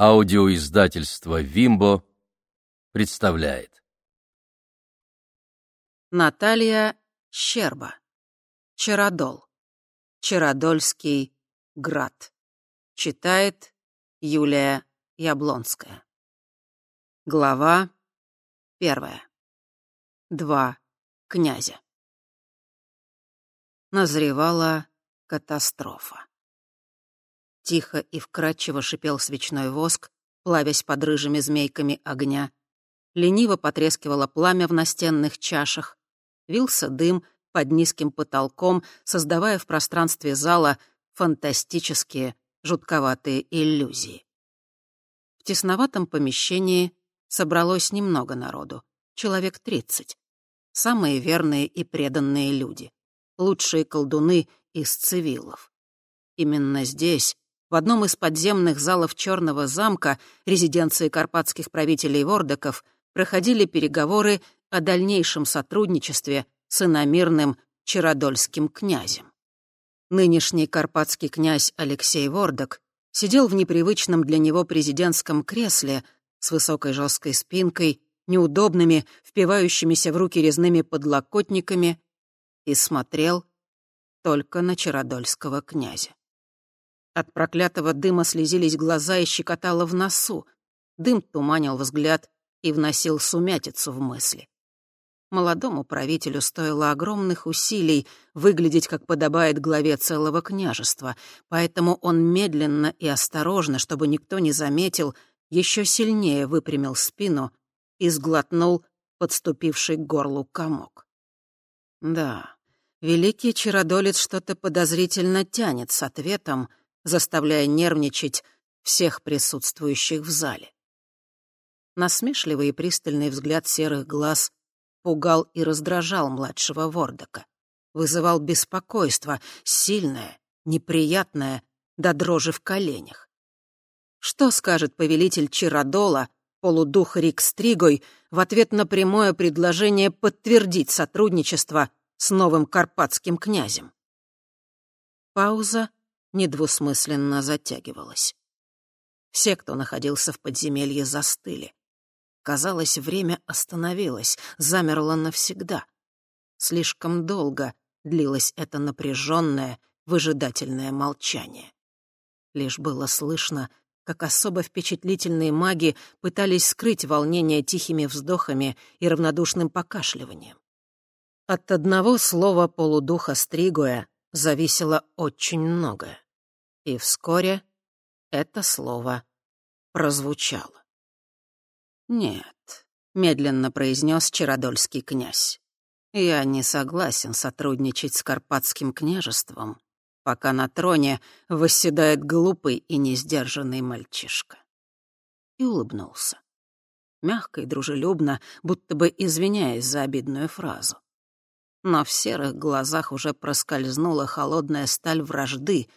Аудиоиздательство «Вимбо» представляет. Наталья Щерба. Чародол. Чародольский град. Читает Юлия Яблонская. Глава первая. Два князя. Назревала катастрофа. Тихо и вкрадчиво шипел свечной воск, плавясь под рыжими змейками огня. Лениво потрескивало пламя в настенных чашах. Вился дым под низким потолком, создавая в пространстве зала фантастические, жутковатые иллюзии. В тесноватом помещении собралось немного народу, человек тридцать. Самые верные и преданные люди, лучшие колдуны из цивилов. Именно здесь, в одном из подземных залов Черного замка, резиденции карпатских правителей Вордоков, проходили переговоры о дальнейшем сотрудничестве с иномирным Чародольским князем. Нынешний карпатский князь Алексей Вордок сидел в непривычном для него президентском кресле с высокой жесткой спинкой, неудобными, впивающимися в руки резными подлокотниками и смотрел только на Чародольского князя. От проклятого дыма слезились глаза и щекотало в носу. Дым туманил взгляд и вносил сумятицу в мысли. Молодому правителю стоило огромных усилий выглядеть, как подобает главе целого княжества, поэтому он медленно и осторожно, чтобы никто не заметил, еще сильнее выпрямил спину и сглотнул подступивший к горлу комок. Да, великий чародолец что-то подозрительно тянет с ответом, заставляя нервничать всех присутствующих в зале. Насмешливый и пристальный взгляд серых глаз пугал и раздражал младшего Вордока, вызывал беспокойство, сильное, неприятное, до дрожи в коленях. Что скажет повелитель Чародола, полудух Рик Стригой, в ответ на прямое предложение подтвердить сотрудничество с новым карпатским князем? Пауза недвусмысленно затягивалась. Все, кто находился в подземелье, застыли. Казалось, время остановилось, замерло навсегда. Слишком долго длилось это напряженное, выжидательное молчание. Лишь было слышно, как особо впечатлительные маги пытались скрыть волнение тихими вздохами и равнодушным покашливанием. От одного слова полудуха Стригуя зависело очень многое. И вскоре это слово прозвучало. «Нет», — медленно произнес Чародольский князь, «я не согласен сотрудничать с Карпатским княжеством, пока на троне восседает глупый и несдержанный мальчишка». И улыбнулся. Мягко и дружелюбно, будто бы извиняясь за обидную фразу но в серых глазах уже проскользнула холодная сталь вражды,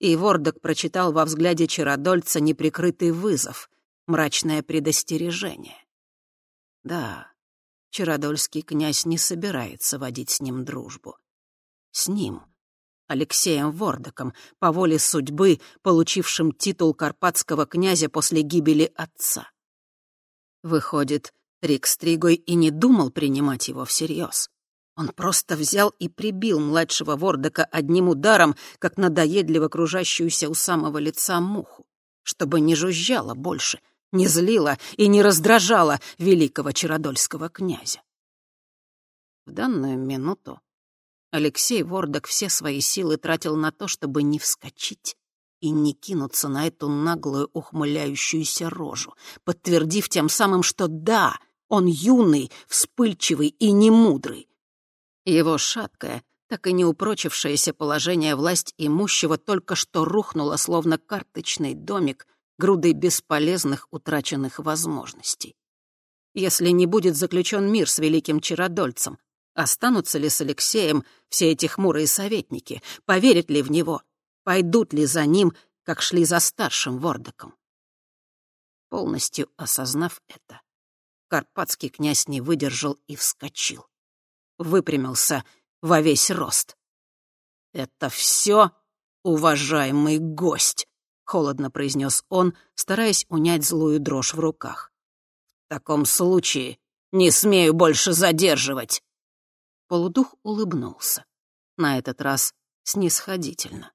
и Вордок прочитал во взгляде чародольца неприкрытый вызов, мрачное предостережение. Да, Чародольский князь не собирается водить с ним дружбу. С ним, Алексеем Вордоком, по воле судьбы, получившим титул карпатского князя после гибели отца. Выходит, Рик Стригой и не думал принимать его всерьез. Он просто взял и прибил младшего Вордока одним ударом, как надоедливо кружащуюся у самого лица муху, чтобы не жужжало больше, не злило и не раздражало великого чародольского князя. В данную минуту Алексей Вордок все свои силы тратил на то, чтобы не вскочить и не кинуться на эту наглую ухмыляющуюся рожу, подтвердив тем самым, что да, он юный, вспыльчивый и немудрый, его шаткое, так и не упрочившееся положение власть имущего только что рухнуло, словно карточный домик, грудой бесполезных утраченных возможностей. Если не будет заключен мир с великим чародольцем, останутся ли с Алексеем все эти хмурые советники, поверят ли в него, пойдут ли за ним, как шли за старшим Вордоком? Полностью осознав это, карпатский князь не выдержал и вскочил выпрямился во весь рост. «Это все, уважаемый гость!» холодно произнес он, стараясь унять злую дрожь в руках. «В таком случае не смею больше задерживать!» Полудух улыбнулся. На этот раз снисходительно.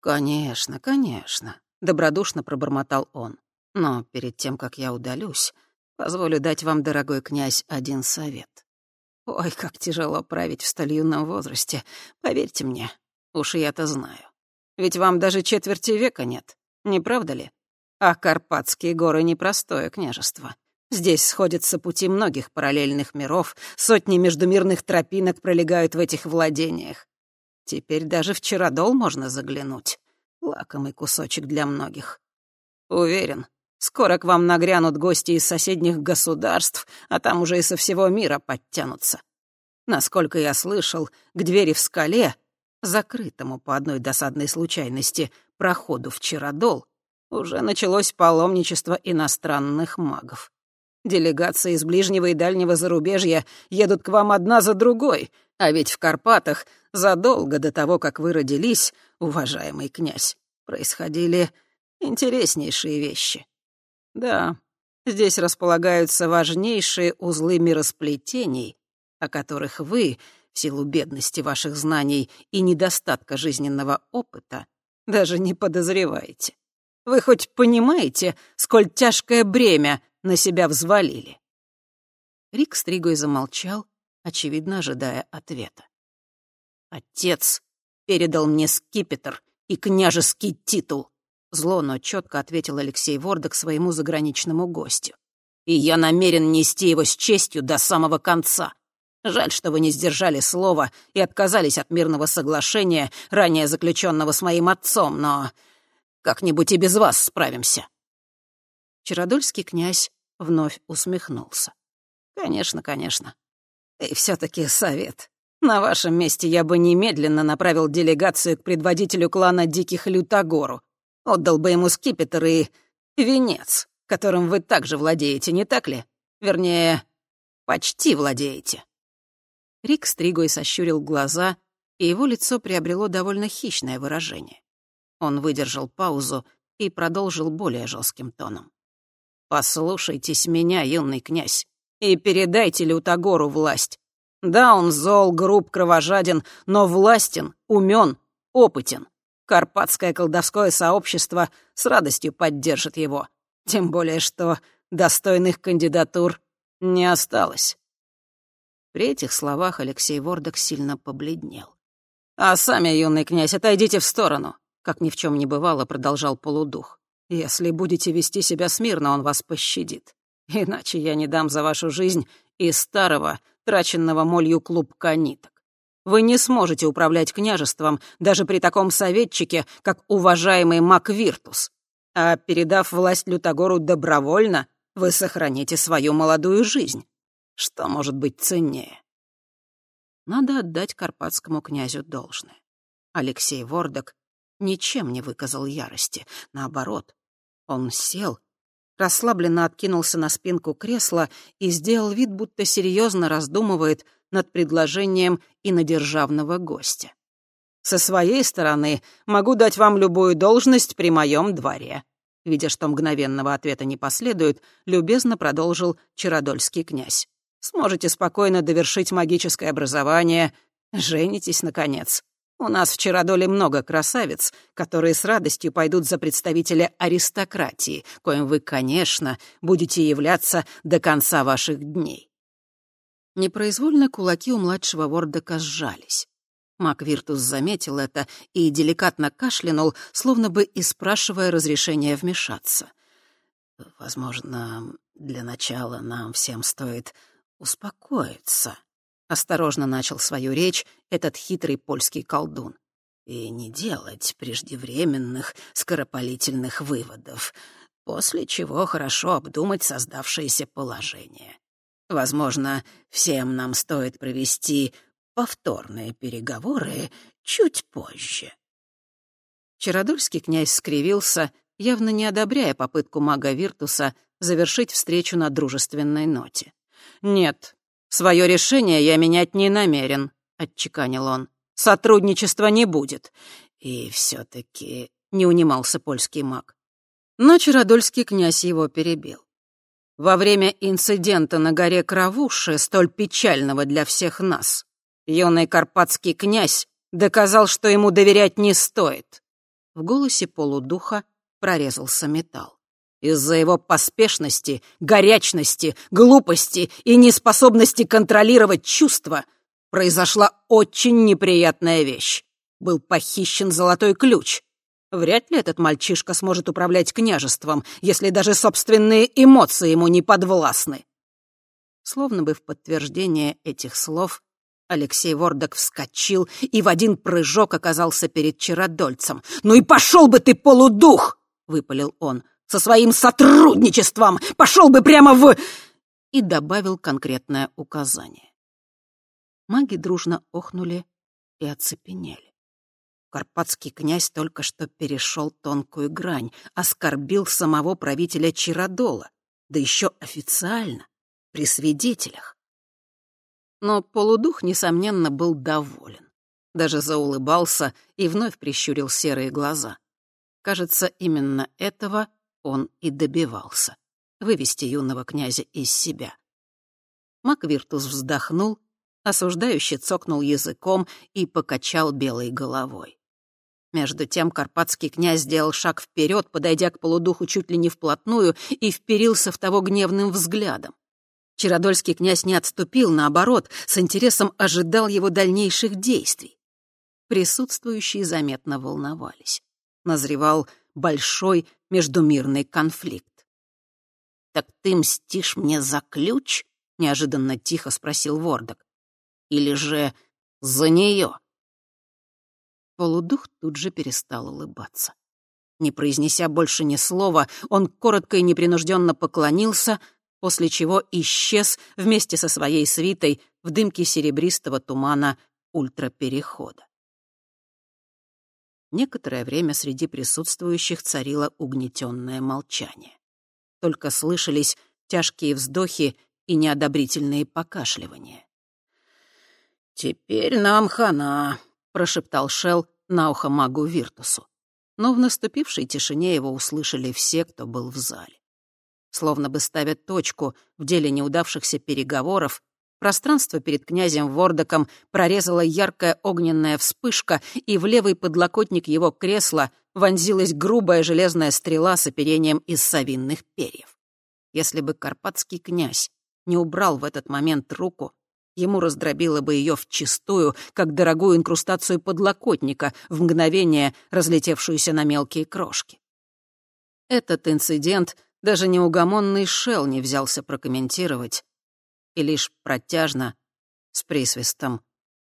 «Конечно, конечно», — добродушно пробормотал он. «Но перед тем, как я удалюсь, позволю дать вам, дорогой князь, один совет. Ой, как тяжело править в столь юном возрасте, поверьте мне, уж я-то знаю. Ведь вам даже четверти века нет, не правда ли? А Карпатские горы — непростое княжество. Здесь сходятся пути многих параллельных миров, сотни междумирных тропинок пролегают в этих владениях. Теперь даже в Чародол можно заглянуть. Лакомый кусочек для многих. Уверен, скоро к вам нагрянут гости из соседних государств, а там уже и со всего мира подтянутся. Насколько я слышал, к двери в скале, закрытому по одной досадной случайности проходу в Чародол, уже началось паломничество иностранных магов. Делегации из ближнего и дальнего зарубежья едут к вам одна за другой, а ведь в Карпатах задолго до того, как вы родились, уважаемый князь, происходили интереснейшие вещи. Да, здесь располагаются важнейшие узлы миросплетений, о которых вы, в силу бедности ваших знаний и недостатка жизненного опыта, даже не подозреваете. Вы хоть понимаете, сколь тяжкое бремя на себя взвалили?» Рик Стригой замолчал, очевидно, ожидая ответа. «Отец передал мне скипетр и княжеский титул», зло, но четко ответил Алексей Вордок своему заграничному гостю. «И я намерен нести его с честью до самого конца. Жаль, что вы не сдержали слова и отказались от мирного соглашения, ранее заключенного с моим отцом, но как-нибудь и без вас справимся». Чародольский князь вновь усмехнулся. «Конечно, конечно. И все-таки совет. На вашем месте я бы немедленно направил делегацию к предводителю клана Диких Лютогору. Отдал бы ему скипетр и венец, которым вы также владеете, не так ли? Вернее, почти владеете». Рик Стригой сощурил глаза, и его лицо приобрело довольно хищное выражение. Он выдержал паузу и продолжил более жестким тоном. «Послушайтесь меня, юный князь, и передайте Лютогору власть. Да, он зол, груб, кровожаден, но властен, умен, опытен. Карпатское колдовское сообщество с радостью поддержит его. Тем более, что достойных кандидатур не осталось». При этих словах Алексей Вордок сильно побледнел. «А сами, юный князь, отойдите в сторону», — как ни в чем не бывало, продолжал полудух. Если будете вести себя смирно, он вас пощадит. Иначе я не дам за вашу жизнь и старого, траченного молью клубка ниток. Вы не сможете управлять княжеством даже при таком советчике, как уважаемый Маквиртус. А передав власть Лютогору добровольно, вы сохраните свою молодую жизнь. Что может быть ценнее? Надо отдать карпатскому князю должное. Алексей Вордок ничем не выказал ярости. Наоборот, он сел, расслабленно откинулся на спинку кресла и сделал вид, будто серьезно раздумывает над предложением инодержавного гостя. «Со своей стороны могу дать вам любую должность при моем дворе», видя, что мгновенного ответа не последует, любезно продолжил Чародольский князь. «Сможете спокойно довершить магическое образование, женитесь, наконец. У нас в Чародоле много красавиц, которые с радостью пойдут за представителя аристократии, коим вы, конечно, будете являться до конца ваших дней». Непроизвольно кулаки у младшего Вордока сжались. Мак Виртус заметил это и деликатно кашлянул, словно бы и спрашивая разрешения вмешаться. «Возможно, для начала нам всем стоит успокоиться», Осторожно начал свою речь этот хитрый польский колдун. И не делать преждевременных, скоропалительных выводов, после чего хорошо обдумать создавшееся положение. Возможно, всем нам стоит провести повторные переговоры чуть позже. Чародульский князь скривился, явно не одобряя попытку мага Виртуса завершить встречу на дружественной ноте. «Нет, «Свое решение я менять не намерен», — отчеканил он. «Сотрудничества не будет. И все-таки — не унимался польский маг. Но Чародольский князь его перебил. Во время инцидента на горе Кравуши, столь печального для всех нас, юный карпатский князь доказал, что ему доверять не стоит. В голосе полудуха прорезался металл. Из-за его поспешности, горячности, глупости и неспособности контролировать чувства произошла очень неприятная вещь. Был похищен золотой ключ. Вряд ли этот мальчишка сможет управлять княжеством, если даже собственные эмоции ему не подвластны. Словно бы в подтверждение этих слов Алексей Вордок вскочил и в один прыжок оказался перед Чародольцем. «Ну и пошел бы ты, полудух!» — выпалил он со своим сотрудничеством! Пошел бы прямо в...» И добавил конкретное указание. Маги дружно охнули и оцепенели. Карпатский князь только что перешел тонкую грань, оскорбил самого правителя Чародола, да еще официально, при свидетелях. Но полудух, несомненно, был доволен. Даже заулыбался и вновь прищурил серые глаза. Кажется, именно этого он и добивался — вывести юного князя из себя. Маквиртус вздохнул, осуждающе цокнул языком и покачал белой головой. Между тем карпатский князь сделал шаг вперед, подойдя к полудуху чуть ли не вплотную, и вперился в того гневным взглядом. Чародольский князь не отступил, наоборот, с интересом ожидал его дальнейших действий. Присутствующие заметно волновались. Назревал большой междумирный конфликт. «Так ты мстишь мне за ключ?» — неожиданно тихо спросил Вордок. «Или же за нее?» Полудух тут же перестал улыбаться. Не произнеся больше ни слова, он коротко и непринужденно поклонился, после чего исчез вместе со своей свитой в дымке серебристого тумана ультраперехода. Некоторое время среди присутствующих царило угнетенное молчание. Только слышались тяжкие вздохи и неодобрительные покашливания. «Теперь нам хана», — прошептал Шел на ухо магу Виртусу. Но в наступившей тишине его услышали все, кто был в зале. Словно бы ставя точку в деле неудавшихся переговоров, Пространство перед князем Вордоком прорезала яркая огненная вспышка, и в левый подлокотник его кресла вонзилась грубая железная стрела с оперением из совинных перьев. Если бы карпатский князь не убрал в этот момент руку, ему раздробило бы ее вчистую, как дорогую инкрустацию подлокотника, в мгновение разлетевшуюся на мелкие крошки. Этот инцидент даже неугомонный Шел не взялся прокомментировать, и лишь протяжно, с присвистом,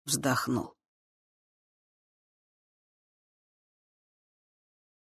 вздохнул.